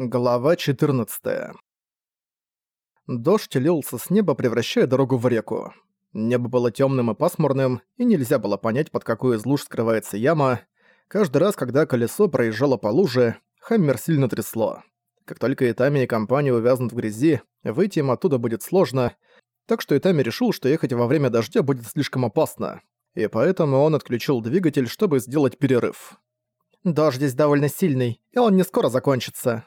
Глава 14 Дождь лился с неба, превращая дорогу в реку. Небо было темным и пасмурным, и нельзя было понять, под какой из луж скрывается яма. Каждый раз, когда колесо проезжало по луже, Хаммер сильно трясло. Как только Итами и компания увязнут в грязи, выйти им оттуда будет сложно, так что Итами решил, что ехать во время дождя будет слишком опасно, и поэтому он отключил двигатель, чтобы сделать перерыв. «Дождь здесь довольно сильный, и он не скоро закончится»,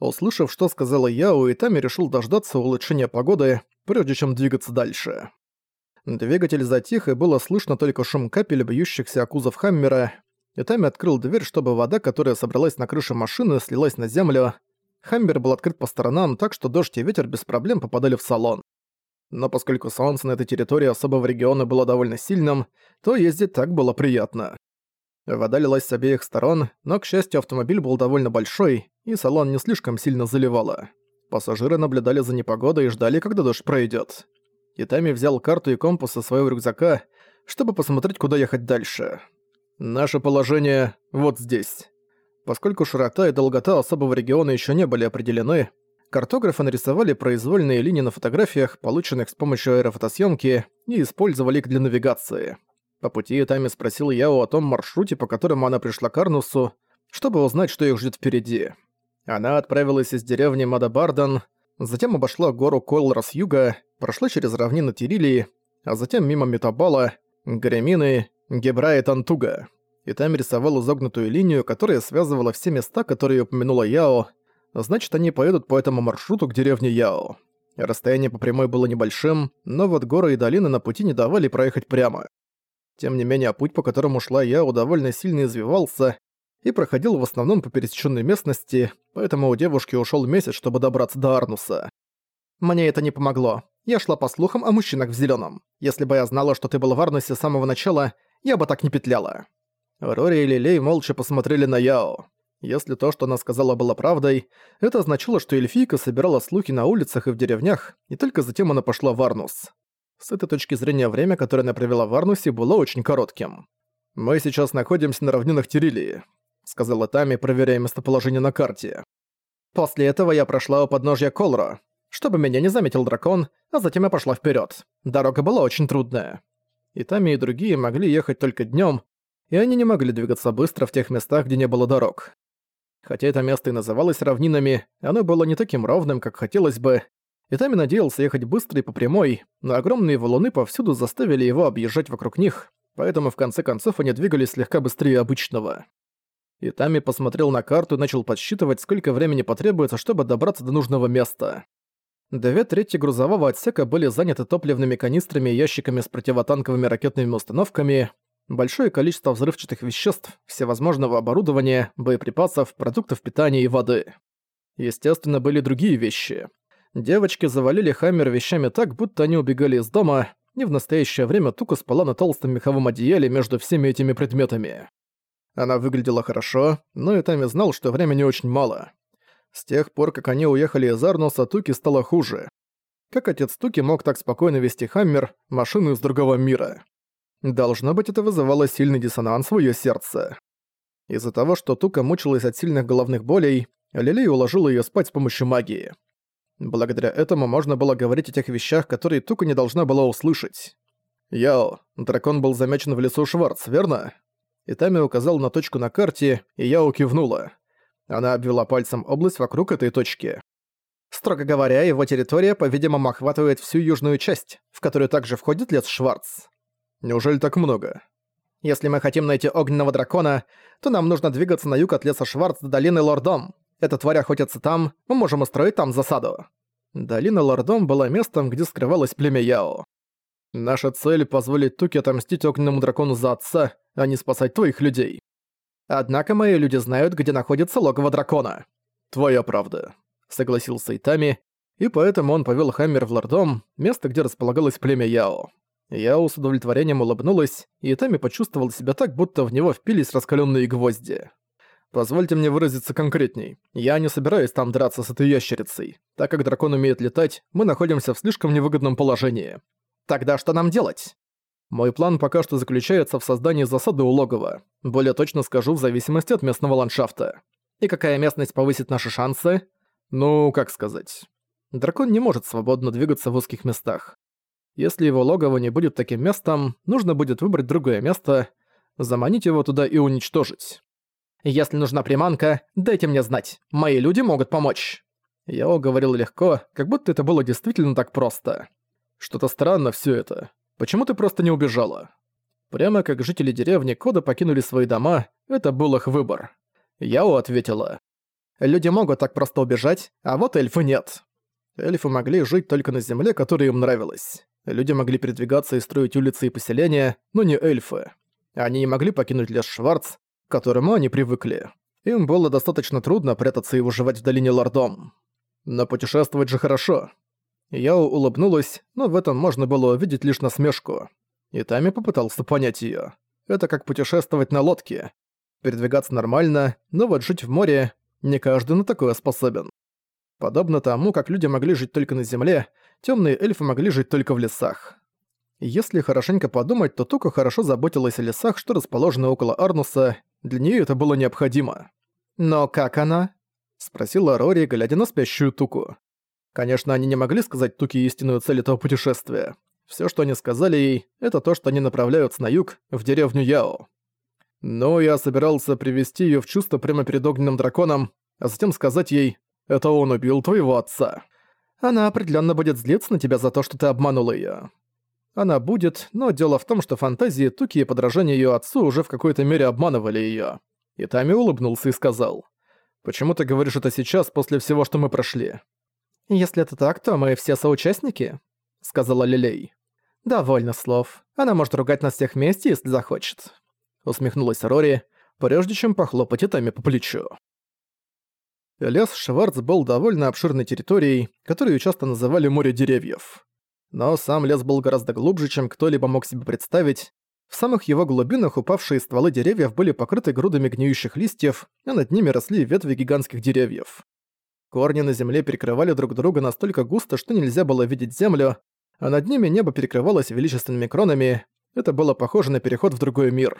Услышав, что сказала Яо, Итами решил дождаться улучшения погоды, прежде чем двигаться дальше. Двигатель затих, и было слышно только шум капель, бьющихся о кузов Хаммера. Итами открыл дверь, чтобы вода, которая собралась на крыше машины, слилась на землю. Хаммер был открыт по сторонам, так что дождь и ветер без проблем попадали в салон. Но поскольку солнце на этой территории особого региона было довольно сильным, то ездить так было приятно. Вода лилась с обеих сторон, но, к счастью, автомобиль был довольно большой, и салон не слишком сильно заливало. Пассажиры наблюдали за непогодой и ждали, когда дождь пройдет. Итами взял карту и компас из своего рюкзака, чтобы посмотреть, куда ехать дальше. Наше положение вот здесь. Поскольку широта и долгота особого региона еще не были определены, картографы нарисовали произвольные линии на фотографиях, полученных с помощью аэрофотосъемки, и использовали их для навигации. По пути Тами спросил Яо о том маршруте, по которому она пришла к Арнусу, чтобы узнать, что их ждет впереди. Она отправилась из деревни Мадабардан, затем обошла гору Колра с юга, прошла через равнины Тирилии, а затем мимо Метабала, Гремины, Гебра и Тантуга. И там рисовал изогнутую линию, которая связывала все места, которые упомянула Яо, значит, они поедут по этому маршруту к деревне Яо. Расстояние по прямой было небольшим, но вот горы и долины на пути не давали проехать прямо. Тем не менее, путь, по которому шла Яо, довольно сильно извивался и проходил в основном по пересеченной местности, поэтому у девушки ушел месяц, чтобы добраться до Арнуса. Мне это не помогло. Я шла по слухам о мужчинах в зеленом. Если бы я знала, что ты был в Арнусе с самого начала, я бы так не петляла. Рори и Лилей молча посмотрели на Яо. Если то, что она сказала, было правдой, это означало, что эльфийка собирала слухи на улицах и в деревнях, и только затем она пошла в Арнус. С этой точки зрения время, которое она провела в Арнусе, было очень коротким. «Мы сейчас находимся на равнинах Тирилии», — сказала Тами, проверяя местоположение на карте. «После этого я прошла у подножья Колро, чтобы меня не заметил дракон, а затем я пошла вперед. Дорога была очень трудная. И Тами и другие могли ехать только днем, и они не могли двигаться быстро в тех местах, где не было дорог. Хотя это место и называлось равнинами, оно было не таким ровным, как хотелось бы, Итами надеялся ехать быстро и по прямой, но огромные валуны повсюду заставили его объезжать вокруг них, поэтому в конце концов они двигались слегка быстрее обычного. Итами посмотрел на карту и начал подсчитывать, сколько времени потребуется, чтобы добраться до нужного места. Две трети грузового отсека были заняты топливными канистрами и ящиками с противотанковыми ракетными установками, большое количество взрывчатых веществ, всевозможного оборудования, боеприпасов, продуктов питания и воды. Естественно, были другие вещи — Девочки завалили Хаммер вещами так, будто они убегали из дома, и в настоящее время Тука спала на толстом меховом одеяле между всеми этими предметами. Она выглядела хорошо, но и Тами знал, что времени очень мало. С тех пор, как они уехали из Арнуса, Туки стало хуже. Как отец Туки мог так спокойно вести Хаммер, машину из другого мира? Должно быть, это вызывало сильный диссонанс в её сердце. Из-за того, что Тука мучилась от сильных головных болей, Лилей уложила её спать с помощью магии. Благодаря этому можно было говорить о тех вещах, которые Тука не должна была услышать. «Яо, дракон был замечен в лесу Шварц, верно?» Итами указал на точку на карте, и Яо кивнула. Она обвела пальцем область вокруг этой точки. Строго говоря, его территория, по-видимому, охватывает всю южную часть, в которую также входит лес Шварц. Неужели так много? Если мы хотим найти огненного дракона, то нам нужно двигаться на юг от леса Шварц до долины Лордом. Эта тварь охотится там, мы можем устроить там засаду». Долина Лордом была местом, где скрывалось племя Яо. «Наша цель — позволить Туке отомстить огненному дракону за отца, а не спасать твоих людей. Однако мои люди знают, где находится логово дракона». «Твоя правда», — согласился Итами, и поэтому он повел Хаммер в Лордом, место, где располагалось племя Яо. Яо с удовлетворением улыбнулась, и Итами почувствовал себя так, будто в него впились раскаленные гвозди. Позвольте мне выразиться конкретней. Я не собираюсь там драться с этой ящерицей. Так как дракон умеет летать, мы находимся в слишком невыгодном положении. Тогда что нам делать? Мой план пока что заключается в создании засады у логова. Более точно скажу, в зависимости от местного ландшафта. И какая местность повысит наши шансы? Ну, как сказать. Дракон не может свободно двигаться в узких местах. Если его логово не будет таким местом, нужно будет выбрать другое место, заманить его туда и уничтожить. Если нужна приманка, дайте мне знать. Мои люди могут помочь. Я говорил легко, как будто это было действительно так просто. Что-то странно все это. Почему ты просто не убежала? Прямо как жители деревни Кода покинули свои дома, это был их выбор. Яо ответила. Люди могут так просто убежать, а вот эльфы нет. Эльфы могли жить только на земле, которая им нравилась. Люди могли передвигаться и строить улицы и поселения, но не эльфы. Они не могли покинуть лес Шварц, к которому они привыкли. Им было достаточно трудно прятаться и выживать в долине Лордом. Но путешествовать же хорошо. Яо улыбнулась, но в этом можно было увидеть лишь насмешку. И Тами попытался понять её. Это как путешествовать на лодке. Передвигаться нормально, но вот жить в море не каждый на такое способен. Подобно тому, как люди могли жить только на земле, тёмные эльфы могли жить только в лесах. Если хорошенько подумать, то Тука хорошо заботилась о лесах, что расположены около Арнуса, для неё это было необходимо. «Но как она?» — спросила Рори, глядя на спящую Туку. Конечно, они не могли сказать Туке истинную цель этого путешествия. Всё, что они сказали ей, это то, что они направляются на юг, в деревню Яо. Но я собирался привести её в чувство прямо перед огненным драконом, а затем сказать ей «Это он убил твоего отца». Она определённо будет злиться на тебя за то, что ты обманул её. Она будет, но дело в том, что фантазии Туки и подражание её отцу уже в какой-то мере обманывали её. И Тами улыбнулся и сказал «Почему ты говоришь это сейчас, после всего, что мы прошли?» «Если это так, то мы все соучастники», — сказала Лилей. «Довольно слов. Она может ругать нас всех вместе, если захочет». Усмехнулась Рори, прежде чем похлопать Итами по плечу. Лес Шварц был довольно обширной территорией, которую часто называли «море деревьев». Но сам лес был гораздо глубже, чем кто-либо мог себе представить. В самых его глубинах упавшие стволы деревьев были покрыты грудами гниющих листьев, а над ними росли ветви гигантских деревьев. Корни на земле перекрывали друг друга настолько густо, что нельзя было видеть землю, а над ними небо перекрывалось величественными кронами. Это было похоже на переход в другой мир.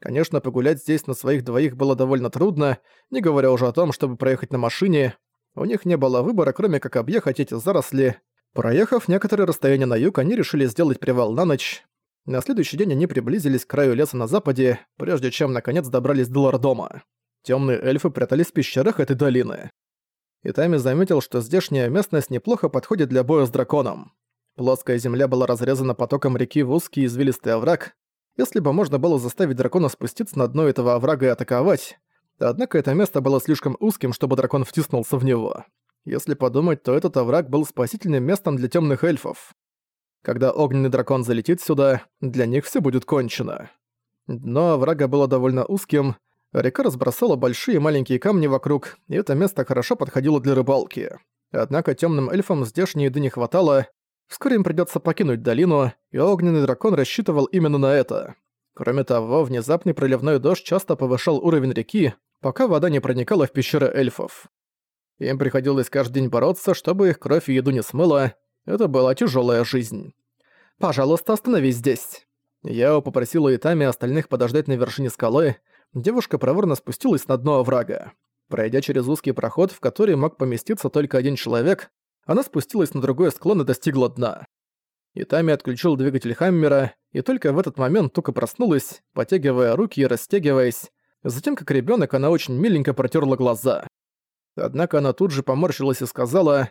Конечно, погулять здесь на своих двоих было довольно трудно, не говоря уже о том, чтобы проехать на машине. У них не было выбора, кроме как объехать эти заросли. Проехав некоторое расстояние на юг, они решили сделать привал на ночь. На следующий день они приблизились к краю леса на западе, прежде чем наконец добрались до Лордома. Темные эльфы прятались в пещерах этой долины. Итами заметил, что здешняя местность неплохо подходит для боя с драконом. Плоская земля была разрезана потоком реки в узкий извилистый овраг, если бы можно было заставить дракона спуститься на дно этого оврага и атаковать. Однако это место было слишком узким, чтобы дракон втиснулся в него. Если подумать, то этот овраг был спасительным местом для темных эльфов. Когда огненный дракон залетит сюда, для них все будет кончено. Дно оврага было довольно узким, река разбросала большие и маленькие камни вокруг, и это место хорошо подходило для рыбалки. Однако темным эльфам здешней еды не хватало, Вскоре им придётся покинуть долину, и огненный дракон рассчитывал именно на это. Кроме того, внезапный проливной дождь часто повышал уровень реки, пока вода не проникала в пещеры эльфов. Им приходилось каждый день бороться, чтобы их кровь и еду не смыло. Это была тяжёлая жизнь. «Пожалуйста, остановись здесь». Я попросила Итами остальных подождать на вершине скалы. Девушка проворно спустилась на дно оврага. Пройдя через узкий проход, в который мог поместиться только один человек, она спустилась на другой склон и достигла дна. Итами отключил двигатель Хаммера, и только в этот момент Тука проснулась, потягивая руки и растягиваясь. Затем, как ребенок, она очень миленько протерла глаза. Однако она тут же поморщилась и сказала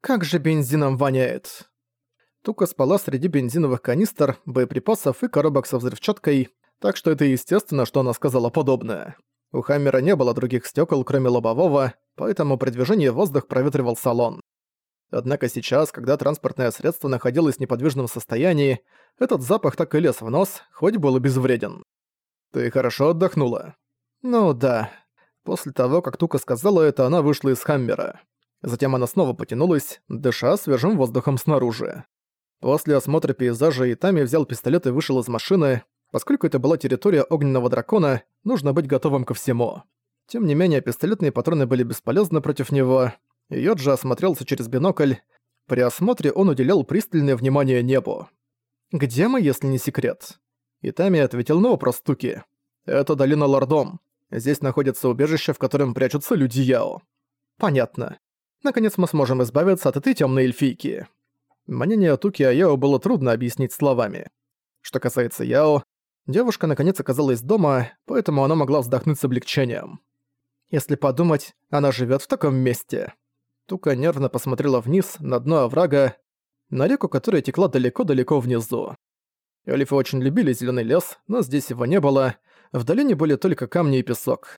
«Как же бензином воняет!» Тука спала среди бензиновых канистр, боеприпасов и коробок со взрывчаткой, так что это естественно, что она сказала подобное. У Хаммера не было других стекол, кроме лобового, поэтому при движении воздух проветривал салон. Однако сейчас, когда транспортное средство находилось в неподвижном состоянии, этот запах так и лез в нос, хоть был и безвреден. «Ты хорошо отдохнула?» «Ну да». После того, как Тука сказала это, она вышла из Хаммера. Затем она снова потянулась, дыша свежим воздухом снаружи. После осмотра пейзажа Итами взял пистолет и вышел из машины. Поскольку это была территория огненного дракона, нужно быть готовым ко всему. Тем не менее, пистолетные патроны были бесполезны против него, Йоджи осмотрелся через бинокль. При осмотре он уделял пристальное внимание небу. «Где мы, если не секрет?» Итами ответил на вопрос Туки. «Это долина Лордом. Здесь находится убежище, в котором прячутся люди Яо. Понятно. Наконец мы сможем избавиться от этой темной эльфийки. Мнение Туки о Яо было трудно объяснить словами. Что касается Яо, девушка наконец оказалась дома, поэтому она могла вздохнуть с облегчением. Если подумать, она живет в таком месте. Тука нервно посмотрела вниз, на дно оврага, на реку, которая текла далеко-далеко внизу. Эльфы очень любили зеленый лес, но здесь его не было, в долине были только камни и песок.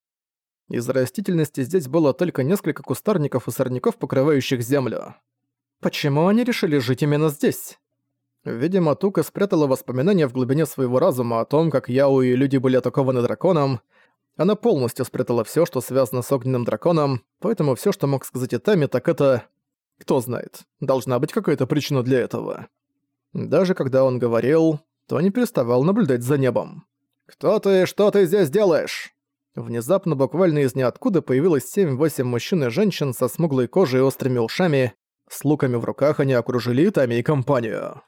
Из растительности здесь было только несколько кустарников и сорняков, покрывающих землю. Почему они решили жить именно здесь? Видимо, Тука спрятала воспоминания в глубине своего разума о том, как Яо и люди были атакованы драконом. Она полностью спрятала все, что связано с огненным драконом, поэтому все, что мог сказать Итами, так это... Кто знает, должна быть какая-то причина для этого. Даже когда он говорил, то не переставал наблюдать за небом. «Кто ты? Что ты здесь делаешь?» Внезапно, буквально из ниоткуда, появилось семь-восемь мужчин и женщин со смуглой кожей и острыми ушами. С луками в руках они окружили Тами и компанию.